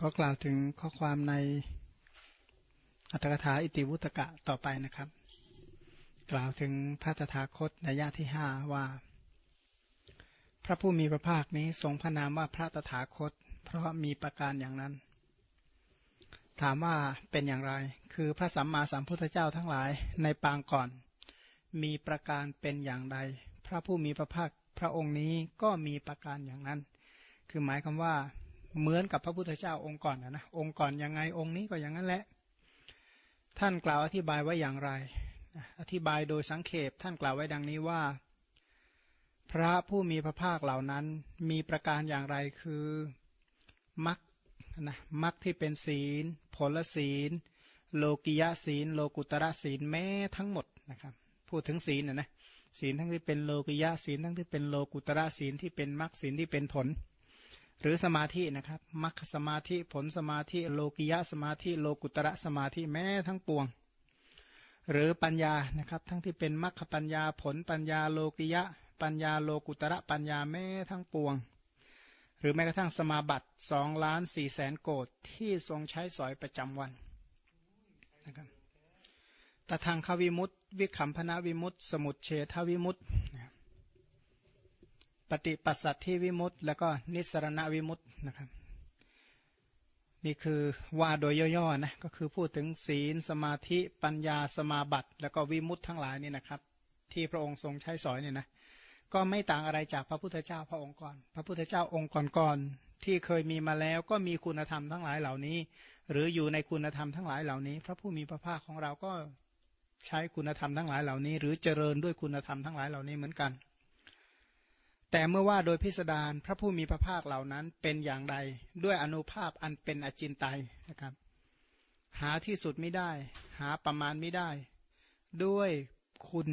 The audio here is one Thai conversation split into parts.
ก็กล่าวถึงข้อความในอัตถกถาอิติวุตกะต่อไปนะครับ กล่าวถึงพระตถาคตในยะที่ห้าว่า พระผู้มีพระภาคนี้ทรงพระนามว่าพระตถาคต เพราะมีประการอย่างนั้น ถามว่าเป็นอย่างไร คือพระสัมมาสัมพุทธเจ้าทั้งหลายในปางก่อน มีประการเป็นอย่างใด พระผู้มีพระภาคพระองค์นี้ก็มีประการอย่างนั้น คือหมายคำว่า เหมือนกับพระพุทธเจ้าองค์ก่อนนะนะองค์ก่อนยังไงองค์นี้ก็อย่างนั้นแหละ ท่านกล่าวอธิบายไว้อย่างไร อธิบายโดยสังเขปท่านกล่าวไว้ดังนี้ว่า พระผู้มีพระภาคเหล่านั้นมีประการอย่างไรคือมักนะมักที่เป็นศีล ผลศีล โลกิยะศีล โลกุตระศีลแม้ทั้งหมดนะครับพูดถึงศีลนะนะศีลทั้งที่เป็นโลกิยะศีลทั้งที่เป็นโลกุตระศีลที่เป็นมักศีลที่เป็นผล หรือสมาธินะครับมัคคสมาธิผลสมาธิ โลกิยะสมาธิ โลกุตระสมาธิแม้ทั้งปวง หรือปัญญานะครับ ทั้งที่เป็นมัคคปัญญาผลปัญญาโลกิยะ ปัญญาโลกุตระปัญญาแม้ทั้งปวง หรือแม้กระทั่งสมาบัติสองล้านสี่แสนโกดที่ทรงใช้สอยประจำวันนะครับตทางควิมุตติวิคัมพนาวิมุตติสมุทเฉทวิมุตติ ปฏิปัสสัตที่วิมุตต์แล้วก็นิสรณวิมุตต์นะครับ นี่คือว่าโดยย่อๆนะก็คือพูดถึงศีลสมาธิปัญญาสมาบัติ แล้วก็วิมุตต์ทั้งหลายนี่นะครับ ที่พระองค์ทรงใช้สอยเนี่ยนะก็ไม่ต่างอะไรจากพระพุทธเจ้าพระองค์ก่อน พระพุทธเจ้าองค์ก่อนๆที่เคยมีมาแล้วก็มีคุณธรรมทั้งหลายเหล่านี้ หรืออยู่ในคุณธรรมทั้งหลายเหล่านี้ พระผู้มีพระภาคของเราก็ใช้คุณธรรมทั้งหลายเหล่านี้ หรือเจริญด้วยคุณธรรมทั้งหลายเหล่านี้เหมือนกัน แต่เมื่อว่าโดยพิสดารพระผู้มีพระภาคเหล่านั้นเป็นอย่างใด ด้วยอนุภาพอันเป็นอจินไตยนะครับ หาที่สุดไม่ได้ หาประมาณไม่ได้ ด้วยคุณ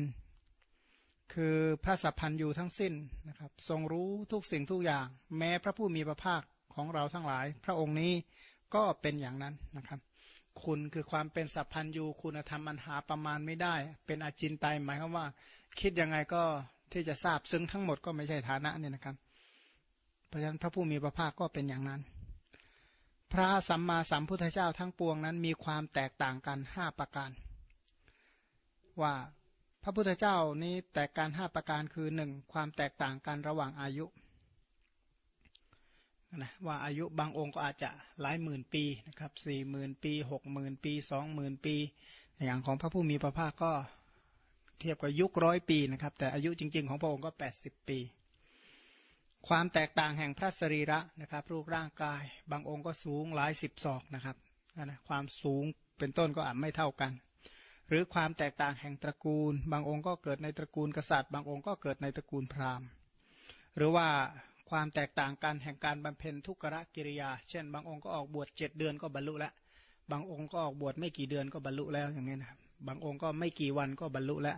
คือพระสัพพันอยู่ทั้งสิ้นนะครับ ทรงรู้ทุกสิ่งทุกอย่าง แม้พระผู้มีพระภาคของเราทั้งหลาย พระองค์นี้ก็เป็นอย่างนั้นนะครับ คุณคือความเป็นสัพพันยูคุณธรรมอันหาประมาณไม่ได้ เป็นอจินไตยหมายความว่า คิดยังไงก็ ที่จะทราบซึ้งทั้งหมดก็ไม่ใช่ฐานะเนี่ยนะครับ เพราะฉะนั้นพระผู้มีพระภาคก็เป็นอย่างนั้น พระสัมมาสัมพุทธเจ้าทั้งปวงนั้นมีความแตกต่างกันห้าประการ ว่าพระพุทธเจ้านี้แตกการห้าประการคือหนึ่งความแตกต่างกันระหว่างอายุนะว่าอายุบางองค์ก็อาจจะหลายหมื่นปีนะครับสี่หมื่นปีหกหมื่นปีสองหมื่นปี อย่างของพระผู้มีพระภาคก็ เทียบกับยุคร้อยปีนะครับ แต่อายุจริง ๆ ของพระองค์ก็ 80 ปี ความแตกต่างแห่งพระสรีระนะครับ รูปร่างกาย บางองค์ก็สูงหลายสิบศอกนะครับนะความสูงเป็นต้นก็อาจไม่เท่ากัน หรือความแตกต่างแห่งตระกูล บางองค์ก็เกิดในตระกูลกษัตริย์ บางองค์ก็เกิดในตระกูลพราหมณ์ หรือว่าความแตกต่างกันแห่งการบำเพ็ญทุกขกิริยา เช่น บางองค์ก็ออกบวชเจ็ดเดือนก็บรรลุแล้ว บางองค์ก็ออกบวชไม่กี่เดือนก็บรรลุแล้วอย่างนี้นะครับ บางองค์ก็ไม่กี่วันก็บรรลุแล้ว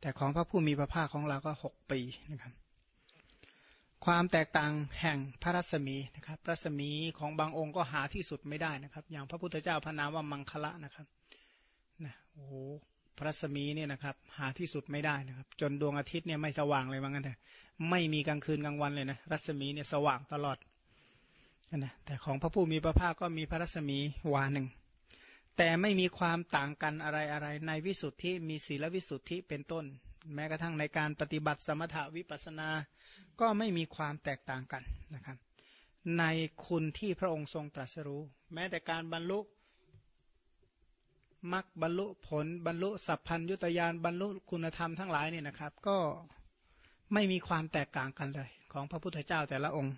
แต่ของพระผู้มีพระภาคของเราก็หกปีนะครับความแตกต่างแห่งพระรัศมีนะครับรัศมีของบางองค์ก็หาที่สุดไม่ได้นะครับ อย่างพระพุทธเจ้าพระนามว่ามังคละนะครับนะโอ้โหพระรัศมีเนี่ยนะครับ หาที่สุดไม่ได้นะครับ จนดวงอาทิตย์เนี่ยไม่สว่างเลยว่างั้นแต่ไม่มีกลางคืนกลางวันเลยนะรัศมีเนี่ยสว่างตลอดนะแต่ของพระผู้มีพระภาคก็มีพระรัศมีวาหนึ่ง แต่ไม่มีความต่างกันอะไรอะไรในวิสุทธิมีศีลวิสุทธิเป็นต้น แม้กระทั่งในการปฏิบัติสมถวิปัสนา ก็ไม่มีความแตกต่างกันนะครับ ในคุณที่พระองค์ทรงตรัสรู้ แม้แต่การบรรลุมรรคบรรลุผลบรรลุสัพพัญยุตยานบรรลุคุณธรรมทั้งหลายเนี่ยนะครับ ก็ไม่มีความแตกต่างกันเลย ของพระพุทธเจ้าแต่ละองค์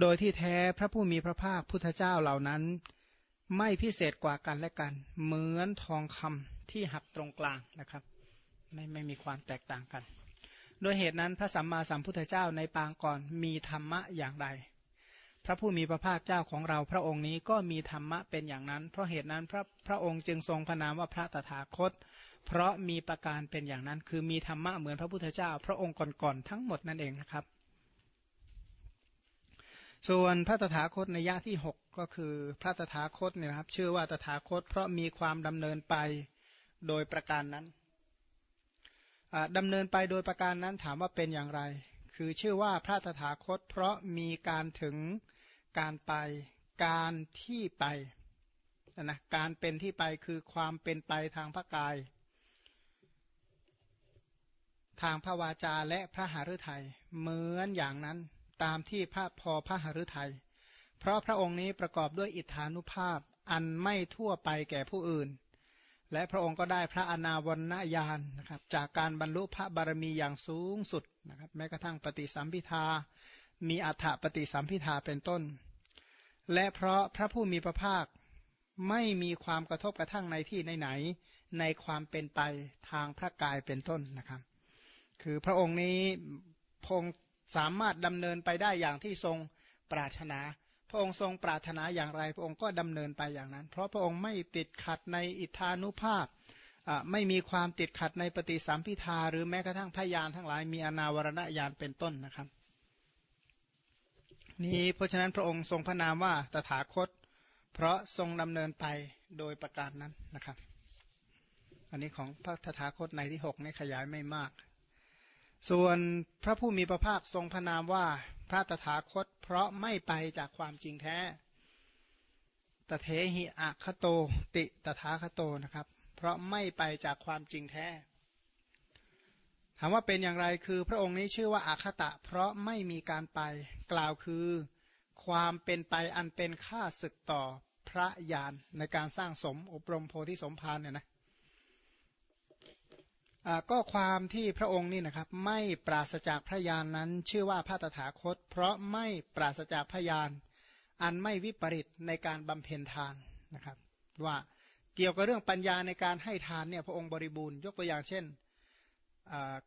โดยที่แท้พระผู้มีพระภาคพุทธเจ้าเหล่านั้น ไม่พิเศษกว่ากันและกัน เหมือนทองคำที่หักตรงกลางนะครับไม่ไม่มีความแตกต่างกัน โดยเหตุนั้นพระสัมมาสัมพุทธเจ้าในปางก่อนมีธรรมะอย่างใด พระผู้มีพระภาคเจ้าของเราพระองค์นี้ก็มีธรรมะเป็นอย่างนั้น เพราะเหตุนั้นพระพระองค์จึงทรงพระนามว่าพระตถาคต เพราะมีประการเป็นอย่างนั้น คือมีธรรมะเหมือนพระพุทธเจ้า พระองค์ก่อนๆทั้งหมดนั่นเองนะครับ ส่วนพระตถาคตในยะที่หกก็คือพระตถาคตเนี่ยนะครับ ชื่อว่าตถาคต เพราะมีความดำเนินไปโดยประการนั้นดำเนินไปโดยประการนั้นถามว่าเป็นอย่างไร คือชื่อว่าพระตถาคต เพราะมีการถึงการไปการที่ไปนะการเป็นที่ไปคือความเป็นไปทางพระกาย ทางพระวาจาและพระหฤทัยเหมือนอย่างนั้น ตามที่พระพอพระหฤทัย เพราะพระองค์นี้ประกอบด้วยอิทธานุภาพอันไม่ทั่วไปแก่ผู้อื่น และพระองค์ก็ได้พระอนาวรณญาณนะครับจากการบรรลุพระบารมีอย่างสูงสุดนะครับแม้กระทั่งปฏิสัมพิทา มีอัฏฐปฏิสัมพิทาเป็นต้น และเพราะพระผู้มีพระภาคไม่มีความกระทบกระทั่งในที่ไหนๆในความเป็นไปทางพระกายเป็นต้นนะครับ คือพระองค์นี้พง สามารถดำเนินไปได้อย่างที่ทรงปรารถนา พระองค์ทรงปรารถนาอย่างไร พระองค์ก็ดำเนินไปอย่างนั้น เพราะพระองค์ไม่ติดขัดในอิทธานุภาพไม่มีความติดขัดในปฏิสัมพิทาหรือแม้กระทั่งพยานทั้งหลายมีอนาวรณญาณเป็นต้นนะครับ นี้เพราะฉะนั้นพระองค์ทรงพระนามว่าตถาคต เพราะทรงดำเนินไปโดยประการนั้นนะครับ อันนี้ของพระธถาคตในที่หกนี่ขยายไม่มาก ส่วนพระผู้มีพระภาคทรงพระนามว่าพระตถาคต เพราะไม่ไปจากความจริงแท้ ตเทหิอะคโต ติตถาคโตนะครับ เพราะไม่ไปจากความจริงแท้ ถามว่าเป็นอย่างไรคือพระองค์นี้ชื่อว่าอาคตะ เพราะไม่มีการไป กล่าวคือความเป็นไปอันเป็นค่าศึกต่อพระญาณในการสร้างสมอบรมโพธิสมภารเนี่ยนะ ก็ความที่พระองค์นี่นะครับไม่ปราศจากพระญานนั้น ชื่อว่าพระตถาคต เพราะไม่ปราศจากพระญาณอันไม่วิปริตในการบำเพ็ญทานนะครับ ว่าเกี่ยวกับเรื่องปัญญาในการให้ทานเนี่ยพระองค์บริบูรณ์ยกตัวอย่างเช่น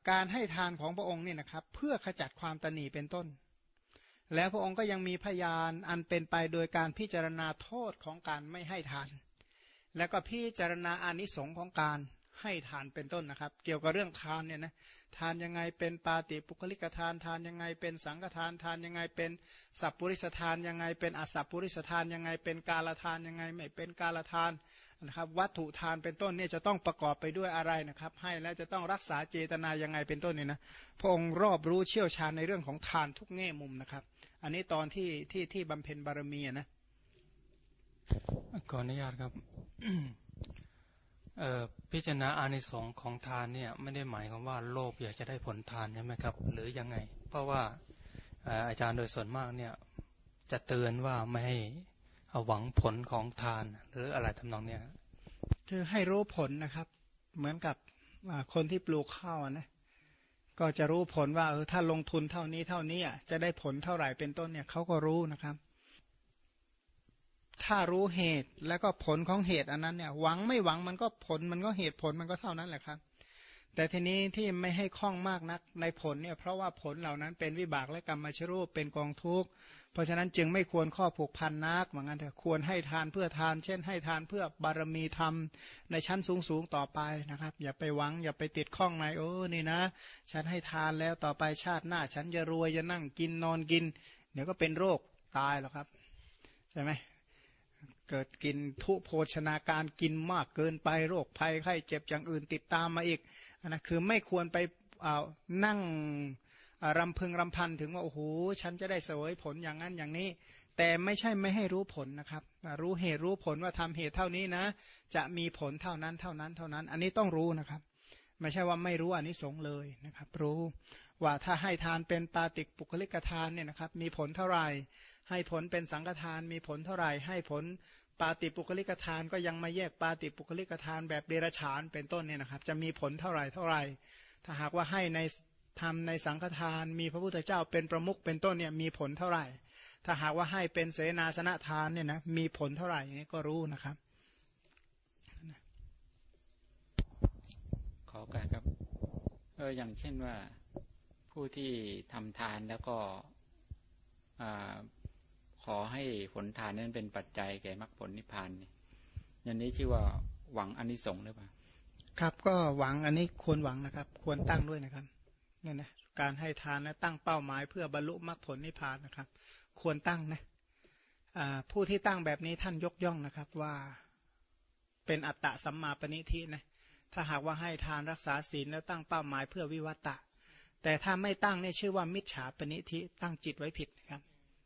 การให้ทานของพระองค์นี่นะครับ เพื่อขจัดความตนีเป็นต้น แล้วพระองค์ก็ยังมีพยานอันเป็นไปโดยการพิจารณาโทษของการไม่ให้ทาน แล้วก็พิจารณาอานิสงส์ของการ ให้ทานเป็นต้นนะครับ เกี่ยวกับเรื่องทานเนี่ยนะทานยังไงเป็นปาติปุคลิกทานทานยังไงเป็นสังฆทานทานยังไงเป็นสัพปุริสทานยังไง เป็นอสัพปุริสทานยังไง เป็นกาลทานยังไงไม่เป็นกาลทานนะครับวัตถุทานเป็นต้นเนี่ยจะต้องประกอบไปด้วยอะไรนะครับ ให้แล้วจะต้องรักษาเจตนายังไงเป็นต้นเนี่ยนะพระองค์รอบรู้เชี่ยวชาญในเรื่องของทานทุกแง่มุมนะครับ อันนี้ตอนที่ที่ที่บำเพ็ญบารมีนะขออนุญาตครับ พิจารณาอานิสงส์ของทานเนี่ยไม่ได้หมายความว่าโลภอยากจะได้ผลทานใช่ไหมครับ หรือยังไง เพราะว่าอาจารย์โดยส่วนมากเนี่ยจะเตือนว่าไม่ให้หวังผลของทานหรืออะไรทำนองเนี้ยคือให้รู้ผลนะครับ เหมือนกับคนที่ปลูกข้าวนะก็จะรู้ผลว่าเออถ้าลงทุนเท่านี้เท่านี้จะได้ผลเท่าไหร่เป็นต้นเนี่ยเขาก็รู้นะครับ ถ้ารู้เหตุแล้วก็ผลของเหตุอันนั้นเนี่ย หวังไม่หวังมันก็ผลมันก็เหตุผลมันก็เท่านั้นแหละครับ แต่ทีนี้ที่ไม่ให้คล่องมากนักในผลเนี่ยเพราะว่าผลเหล่านั้นเป็นวิบากและกรรมชรูปเป็นกองทุกข์เพราะฉะนั้นจึงไม่ควรข้อผูกพันนักเหมือนกันแต่ควรให้ทานเพื่อทาน เช่น ให้ทานเพื่อบารมีธรรมในชั้นสูงสูงต่อไปนะครับ อย่าไปหวังอย่าไปติดข้องในโอ้นี่นะ ฉันให้ทานแล้วต่อไปชาติหน้า ฉันจะรวยจะนั่งกินนอนกิน เดี๋ยวก็เป็นโรคตายแล้วครับใช่ไหม เกิดกินทุโภชนาการกินมากเกินไปโรคภัยไข้เจ็บอย่างอื่นติดตามมาอีกอนนะคือไม่ควรไปเอานั่งรำพึงรำพันถึงว่าโอ้โหฉันจะได้เสวยผลอย่างนั้นอย่างนี้ แต่ไม่ใช่ไม่ให้รู้ผลนะครับ รู้เหตุรู้ผลว่าทำเหตุเท่านี้นะ จะมีผลเท่านั้นเท่านั้นเท่านั้น อันนี้ต้องรู้นะครับ ไม่ใช่ว่าไม่รู้อันนี้สงเลยนะครับ รู้ว่าถ้าให้ทานเป็นปาติกปุคลิกทานเนี่ยนะครับ มีผลเท่าไหร่ ให้ผลเป็นสังฆทานมีผลเท่าไหร่ ให้ผลปาติปุคลิกทานก็ยังมาแยกปาติปุคลิกทานแบบเดรฉานเป็นต้นเนี่ยนะครับ จะมีผลเท่าไหร่เท่าไหร่ ถ้าหากว่าให้ในทำในสังฆทาน มีพระพุทธเจ้าเป็นประมุขเป็นต้นเนี่ยมีผลเท่าไหร่ ถ้าหากว่าให้เป็นเสนาสนะทานเนี่ยนะมีผลเท่าไหร่นี่ก็รู้นะครับ ขอการครับเอออย่างเช่นว่าผู้ที่ทำทานแล้วก็ ขอให้ผลทานนั้นเป็นปัจจัยแก่มรรคผลนิพพานนี่อย่างนี้ชื่อว่าหวังอันนี้สงหรือเปล่าครับก็หวังอันนี้ควรหวังนะครับ ควรตั้งด้วยนะครับเนี่ยนะการให้ทานนะตั้งเป้าหมายเพื่อบรรลุมรรคผลนิพพานนะครับ ควรตั้งนะผู้ที่ตั้งแบบนี้ท่านยกย่องนะครับว่าเป็นอัตตะสัมมาปณิทินะถ้าหากว่าให้ทานรักษาศีลแล้วตั้งเป้าหมายเพื่อวิวัตตะแต่ถ้าไม่ตั้งเนี่ยชื่อว่ามิจฉาปณิทิตั้งจิตไว้ผิดนะครับ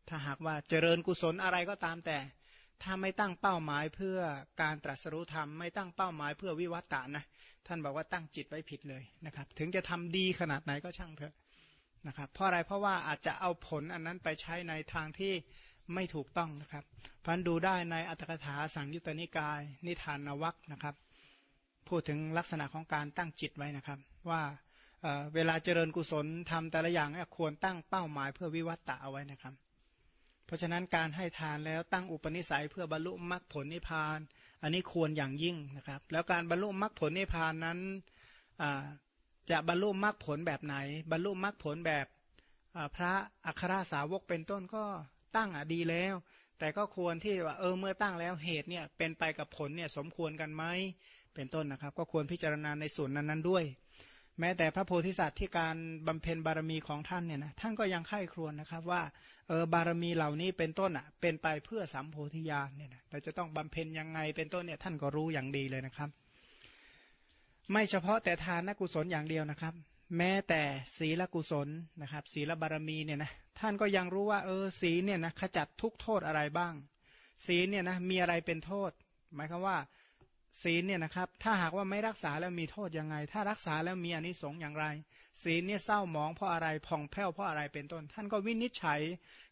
ถ้าหากว่าเจริญกุศลอะไรก็ตามแต่ ถ้าไม่ตั้งเป้าหมายเพื่อการตรัสรู้ธรรม ไม่ตั้งเป้าหมายเพื่อวิวัตตานะท่านบอกว่าตั้งจิตไว้ผิดเลยนะครับ ถึงจะทำดีขนาดไหนก็ช่างเถอะนะครับเพราะอะไรเพราะว่าอาจจะเอาผลอันนั้นไปใช้ในทางที่ไม่ถูกต้องนะครับพันดูได้ในอัตถกถาสังยุตตนิกาย นิทานนวักนะครับ พูดถึงลักษณะของการตั้งจิตไว้นะครับ ว่าเวลาเจริญกุศลทำแต่ละอย่างควรตั้งเป้าหมายเพื่อวิวัตตะเอาไว้นะครับ เพราะฉะนั้นการให้ทานแล้วตั้งอุปนิสัยเพื่อบรรลุมรรคผลนิพพาน อันนี้ควรอย่างยิ่งนะครับ แล้วการบรรลุมรรคผลนิพพานนั้นจะบรรลุมรรคผลแบบไหน บรรลุมรรคผลแบบพระอัครสาวกเป็นต้นก็ตั้งอะดีแล้ว แต่ก็ควรที่ว่าเออเมื่อตั้งแล้วเหตุเนี่ยเป็นไปกับผลเนี่ยสมควรกันไหมเป็นต้นนะครับ ก็ควรพิจารณาในส่วนนั้นๆด้วย แม้แต่พระโพธิสัตว์ที่การบำเพ็ญบารมีของท่านเนี่ยนะท่านก็ยังไข้ครวญนะครับว่าเออบารมีเหล่านี้เป็นต้นอะเป็นไปเพื่อสัมโพธิญาณเนี่ยนะเราจะต้องบำเพ็ญยังไงเป็นต้นเนี่ยท่านก็รู้อย่างดีเลยนะครับ ไม่เฉพาะแต่ทานกุศลอย่างเดียวนะครับ แม้แต่ศีลกุศลนะครับ ศีลบารมีเนี่ยนะท่านก็ยังรู้ว่าเออศีลเนี่ยนะขจัดทุกโทษอะไรบ้าง ศีลเนี่ยนะมีอะไรเป็นโทษ หมายความว่า ศีลเนี่ยนะครับถ้าหากว่าไม่รักษาแล้วมีโทษยังไง ถ้ารักษาแล้วมีอนิสงส์อย่างไร ศีลเนี่ยเศร้าหมองเพราะอะไรผ่องแผ้วเพราะอะไรเป็นต้น ท่านก็วินิจฉัย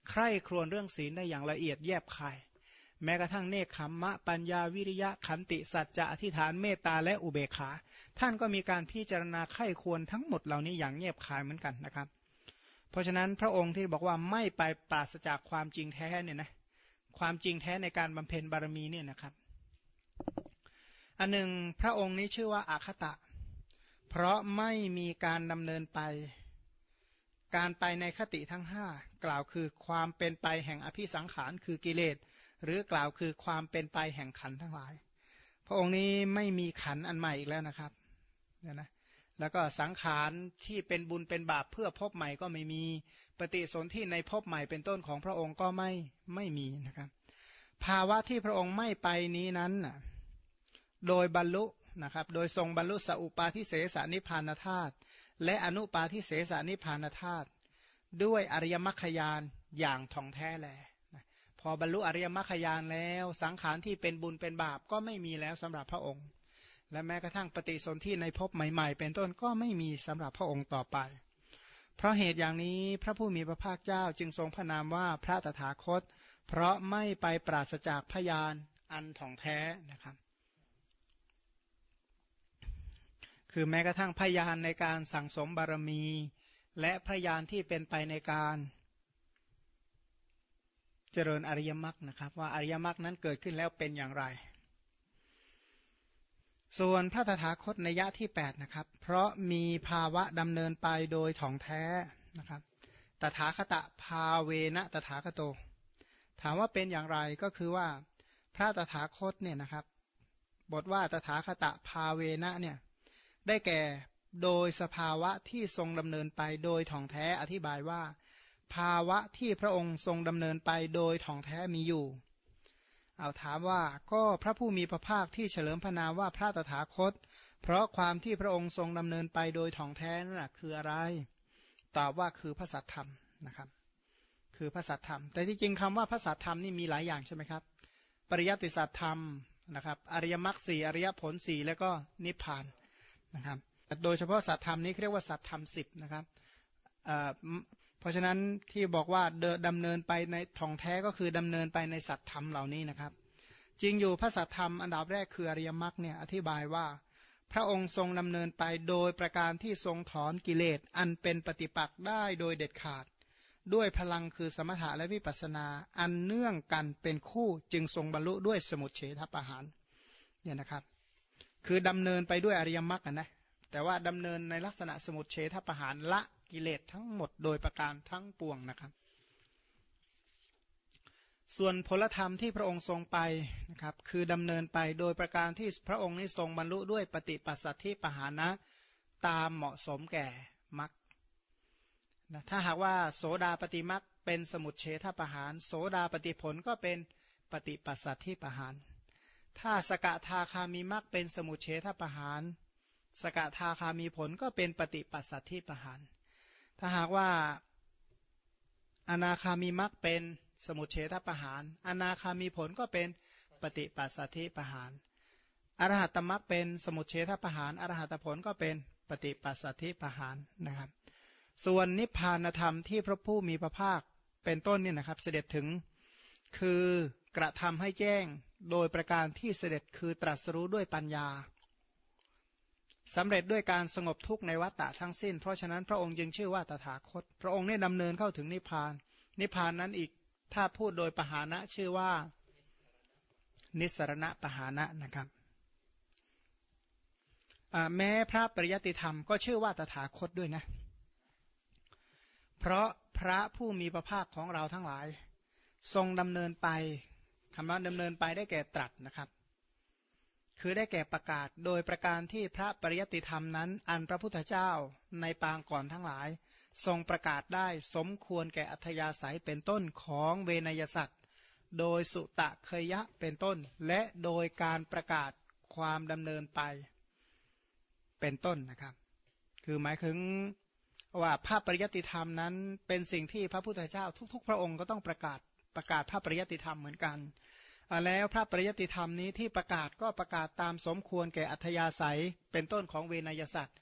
ใคร่ครวญเรื่องศีลได้อย่างละเอียดแยบคายแม้กระทั่งเนคขมมะปัญญาวิริยะขันติสัจจะอธิษฐานเมตตาและอุเบกขา ท่านก็มีการพิจารณาไข้ควรทั้งหมดเหล่านี้อย่างเงียบคายเหมือนกันนะครับ เพราะฉะนั้นพระองค์ที่บอกว่าไม่ไปปราศจากความจริงแท้เนี่ยนะความจริงแท้ในการบำเพ็ญบารมีเนี่ยนะครับ อันหนึ่งพระองค์นี้ชื่อว่าอาคตะ เพราะไม่มีการดำเนินไป การไปในคติทั้งห้ากล่าวคือความเป็นไปแห่งอภิสังขารคือกิเลส หรือกล่าวคือความเป็นไปแห่งขันทั้งหลาย พระองค์นี้ไม่มีขันอันใหม่อีกแล้วนะครับเนี่ยนะแล้วก็สังขารที่เป็นบุญเป็นบาปเพื่อพบใหม่ก็ไม่มีปฏิสนธิในพบใหม่เป็นต้นของพระองค์ก็ไม่ไม่มีนะครับ ภาวะที่พระองค์ไม่ไปนี้นั้น โดยบรรลุนะครับ โดยทรงบรรลุสัพปาทิเสสนิพานธาตุและอนุปาทิเสสนิพานธาตุด้วยอริยมรรคยานอย่างท่องแท้แลพอบรรลุอริยมรรคยานแล้ว สังขารที่เป็นบุญเป็นบาปก็ไม่มีแล้วสำหรับพระองค์ และแม้กระทั่งปฏิสนธิในภพใหม่ๆ เป็นต้นก็ไม่มีสำหรับพระองค์ต่อไป เพราะเหตุอย่างนี้พระผู้มีพระภาคเจ้าจึงทรงพระนามว่าพระตถาคต เพราะไม่ไปปราศจากพยานอันถ่องแท้นะครับ คือแม้กระทั่งพยานในการสั่งสมบารมี และพยานที่เป็นไปในการเจริญอริยมรรคนะครับ ว่าอริยมรรคนั้นเกิดขึ้นแล้วเป็นอย่างไร ส่วนพระตถาคตในยะที่8นะครับ เพราะมีภาวะดำเนินไปโดยถ่องแท้นะครับ ตถาคตภาเวนะตถาคโต ถามว่าเป็นอย่างไรก็คือว่าพระตถาคตเนี่ยนะครับ บทว่าตถาคตภาเวนะเนี่ย ได้แก่โดยสภาวะที่ทรงดำเนินไปโดยถ่องแท้อธิบายว่า ภาวะที่พระองค์ทรงดำเนินไปโดยถ่องแท้มีอยู่ เอาถามว่าก็พระผู้มีพระภาคที่เฉลิมพระนามว่าพระตถาคต เพราะความที่พระองค์ทรงดำเนินไปโดยท่องแท้นั่นคืออะไร ตอบว่าคือพระสัทธรรมนะครับ คือพระสัทธรรม แต่ที่จริงคำว่าพระสัทธรรมนี่มีหลายอย่างใช่ไหมครับ ปริยัติสัทธรรมนะครับ อริยมรรคสี่อริยผลสี่แล้วก็นิพพาน นะครับโดยเฉพาะสัทธรรมนี้เรียกว่าสัทธรรมสิบนะครับเพราะฉะนั้นที่บอกว่าเดดำเนินไปในท่องแท้ก็คือดำเนินไปในสัตธรรมเหล่านี้นะครับ จริงอยู่พระสัตธรรมอันดับแรกคืออริยมรรคเนี่ยอธิบายว่า พระองค์ทรงดำเนินไปโดยประการที่ทรงถอนกิเลสอันเป็นปฏิปักษ์ได้โดยเด็ดขาด ด้วยพลังคือสมถะและวิปัสนาอันเนื่องกันเป็นคู่จึงทรงบรรลุด้วยสมุทเฉทประหารเนี่ยนะครับ คือดำเนินไปด้วยอริยมรรคนะแต่ว่าดำเนินในลักษณะสมุทเฉทประหารละกิเลสทั้งหมดโดยประการทั้งปวงนะครับ ส่วนพลธรรมที่พระองค์ทรงไปนะครับ คือดำเนินไปโดยประการที่พระองค์นี้ทรงบรรลุด้วยปฏิปัสสัทธิปหานะตามเหมาะสมแก่มรรคนะถ้าหากว่าโสดาปฏิมรรคเป็นสมุทเฉทประหาร โสดาปฏิผลก็เป็นปฏิปัสสัทธิปหาร ถ้าสกทาคามีมรรคเป็นสมุทเฉทประหาร สกทาคามีผลก็เป็นปฏิปัสสัทธิปหาร ถ้าหากว่าอนาคามีมรรคเป็นสมุทเฉทประหาร อนาคามีผลก็เป็นปฏิปัสสธิประหาร อรหัตมรรคเป็นสมุทเฉทประหาร อรหัตผลก็เป็นปฏิปัสสธิประหารนะครับ ส่วนนิพพานธรรมที่พระผู้มีพระภาคเป็นต้นเนี่ยนะครับ เสด็จถึงคือกระทำให้แจ้ง โดยประการที่เสด็จคือตรัสรู้ด้วยปัญญาสำเร็จด้วยการสงบทุกข์ในวัฏฏะทั้งสิ้น เพราะฉะนั้นพระองค์จึงชื่อว่าตถาคต พระองค์เนี่ยดำเนินเข้าถึงนิพพาน นิพพานนั้นอีกถ้าพูดโดยปหานะชื่อว่า นิสรณะปหานะนะครับแม้พระปริยติธรรมก็ชื่อว่าตถาคตด้วยนะ เพราะพระผู้มีพระภาคของเราทั้งหลาย ทรงดำเนินไป คำว่าดำเนินไปได้แก่ตรัสนะครับ คือได้แก่ประกาศโดยประการที่พระปริยติธรรมนั้น อันพระพุทธเจ้าในปางก่อนทั้งหลาย ทรงประกาศได้สมควรแก่อัธยาศัยเป็นต้นของเวนยสัตว์โดยสุตะเคยะเป็นต้น และโดยการประกาศความดำเนินไปเป็นต้นนะครับ คือหมายถึงว่าพระปริยติธรรมนั้น เป็นสิ่งที่พระพุทธเจ้าทุก ๆ พระองค์ก็ต้องประกาศประกาศพระปริยติธรรมเหมือนกัน แล้วพระปริยติธรรมนี้ที่ประกาศก็ประกาศตามสมควรแก่อัธยาศัยเป็นต้นของเวนยสัตว์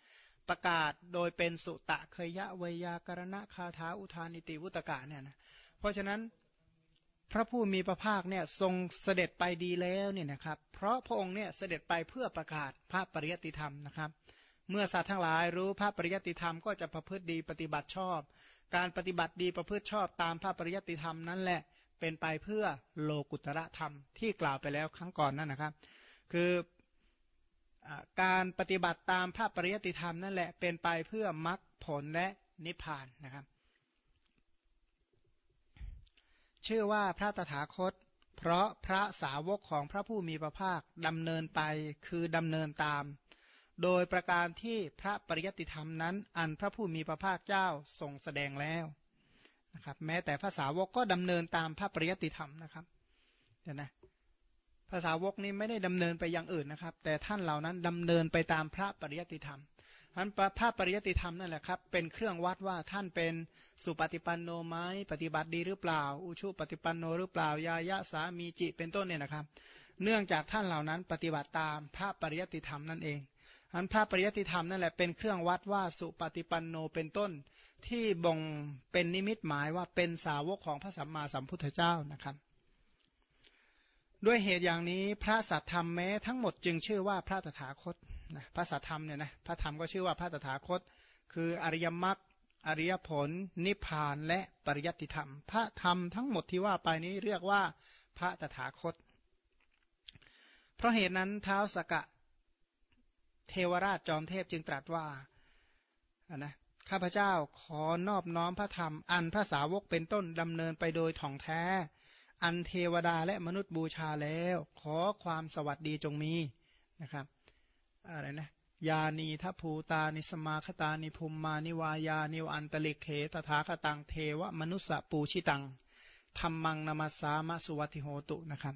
ประกาศโดยเป็นสุตะเคยะเวยากรณะคาถาอุทานิติวุตกะเนี่ยนะเพราะฉะนั้นพระผู้มีพระภาคเนี่ยทรงเสด็จไปดีแล้วเนี่ยนะครับ เพราะพระองค์เนี่ยเสด็จไปเพื่อประกาศพระปริยติธรรมนะครับ เมื่อสัตว์ทั้งหลายรู้พระปริยติธรรมก็จะประพฤติดีปฏิบัติชอบ การปฏิบัติดีประพฤติชอบตามพระปริยติธรรมนั่นแหละ เป็นไปเพื่อโลกุตระธรรมที่กล่าวไปแล้วครั้งก่อนนั่นนะครับ คือการปฏิบัติตามพระปริยติธรรมนั่นแหละเป็นไปเพื่อมรรคผลและนิพพานนะครับ ชื่อว่าพระตถาคต เพราะพระสาวกของพระผู้มีพระภาคดำเนินไปคือดำเนินตาม โดยประการที่พระปริยติธรรมนั้น อันพระผู้มีพระภาคเจ้าทรงแสดงแล้ว นะครับแม้แต่ภาษาวกก็ดำเนินตามพระปริยติธรรมนะครับเห็นไหมภาษาวกนี้ไม่ได้ดำเนินไปอย่างอื่นนะครับ แต่ท่านเหล่านั้นดำเนินไปตามพระปริยติธรรมอันพระปริยติธรรมนั่นแหละครับเป็นเครื่องวัดว่าท่านเป็นสุปฏิปันโนไหมปฏิบัติดีหรือเปล่า อุชุปฏิปันโนหรือเปล่ายายะสามีจิเป็นต้นเนี่ยนะครับ เนื่องจากท่านเหล่านั้นปฏิบัติตามพระปริยติธรรมนั่นเอง อันพระปริยติธรรมนั่นแหละเป็นเครื่องวัดว่าสุปฏิปันโนเป็นต้นที่บ่งเป็นนิมิตหมายว่าเป็นสาวกของพระสัมมาสัมพุทธเจ้านะครับ ด้วยเหตุอย่างนี้พระสัทธรรมแม้ทั้งหมดจึงชื่อว่าพระตถาคตนะพระสัทธรรมเนี่ยนะพระธรรมก็ชื่อว่าพระตถาคต คืออริยมรรคอริยผล นิพพานและปริยัติธรรม พระธรรมทั้งหมดที่ว่าไปนี้เรียกว่าพระตถาคต เพราะเหตุนั้นเท้าสกะ เทวราชจอมเทพจึงตรัสว่านะข้าพเจ้าขอนอบน้อมพระธรรม อันพระสาวกเป็นต้นดำเนินไปโดยถ่องแท้ อันเทวดาและมนุษย์บูชาแล้ว ขอความสวัสดีจงมีนะครับอะไรนะยานีทัพูตานิสมาคตานิภูมมานิวายานิวอันตลิกเขตถาคตังเทวมนุสปูชิตังธรรมังนามาสามสุวัติโหตุนะครับ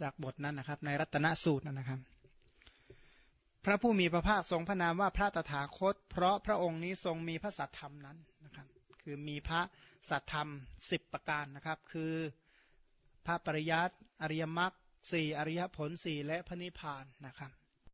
จากบทนั้นนะครับ ในรัตนสูตรนะครับ พระผู้มีพระภาคทรงพระนามว่าพระตถาคต เพราะพระองค์นี้ทรงมีพระสัทธรรมนั้นนะครับ คือมีพระสัทธรรมสิบประการนะครับ คือพระปริยัติอริยมรรคสี่อริยผลสี่และพระนิพพานนะครับ